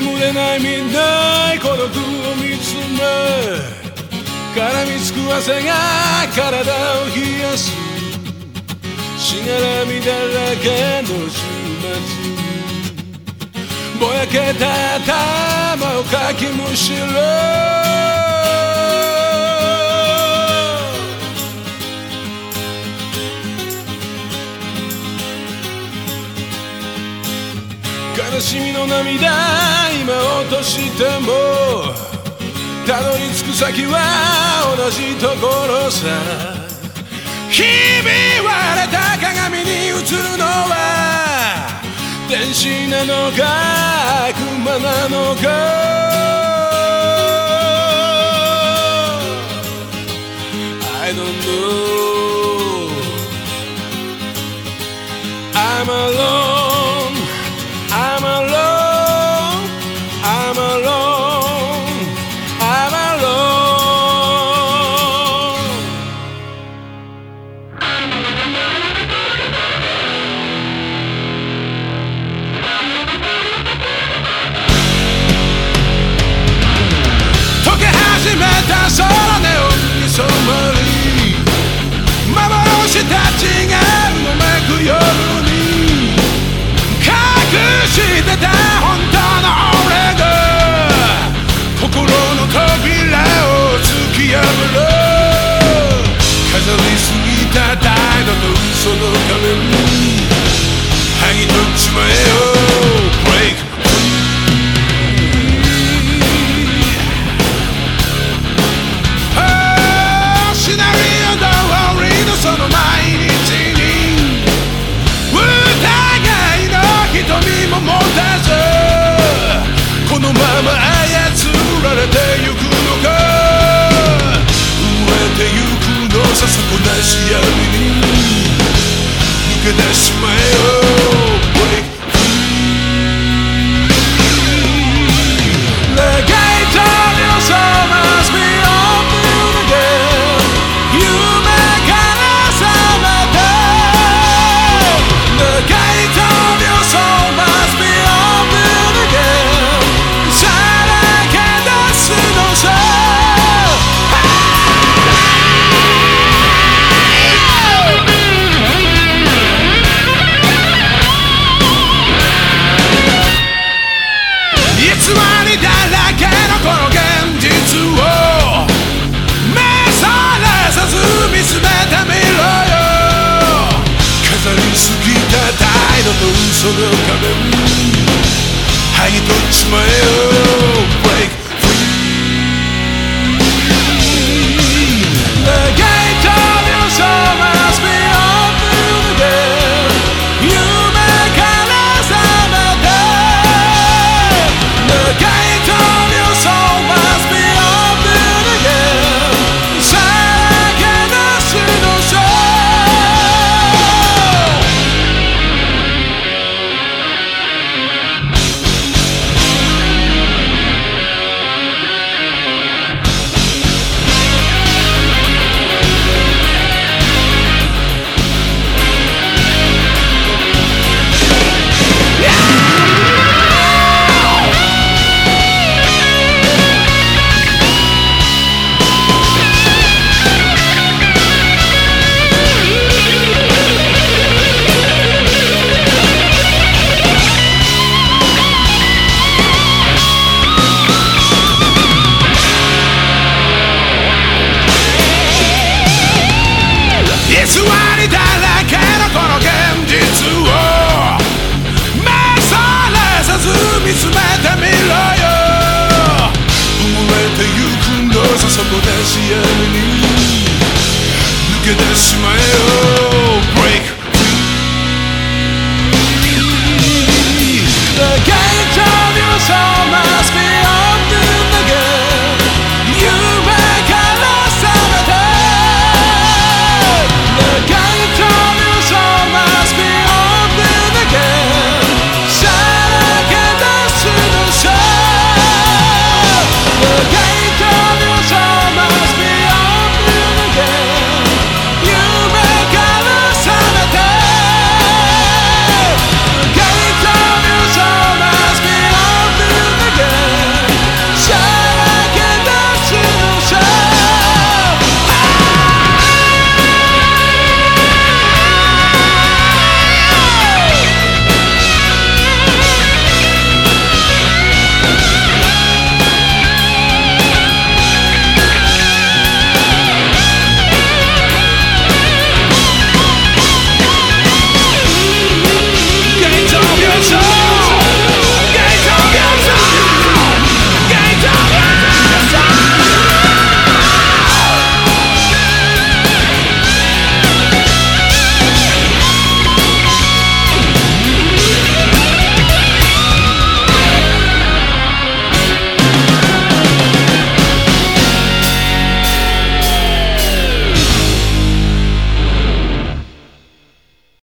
眠れないみない孤独を見つめ絡みつく汗が体を冷やす。しがらみだらけの週末。ぼやけた頭をかきむしろ。悲しみの涙してもたどり着く先は同じところさ。ひび割れた鏡に映るのは天使なのか悪魔なのか。I don't know. I'm alone. ゆくのさ底なし闇に抜嘘の仮面剥ぎ取っちまえよ。底で視野に抜けてしまえよ Break